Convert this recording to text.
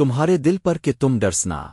تمہارے دل پر کہ تم ڈرسنا۔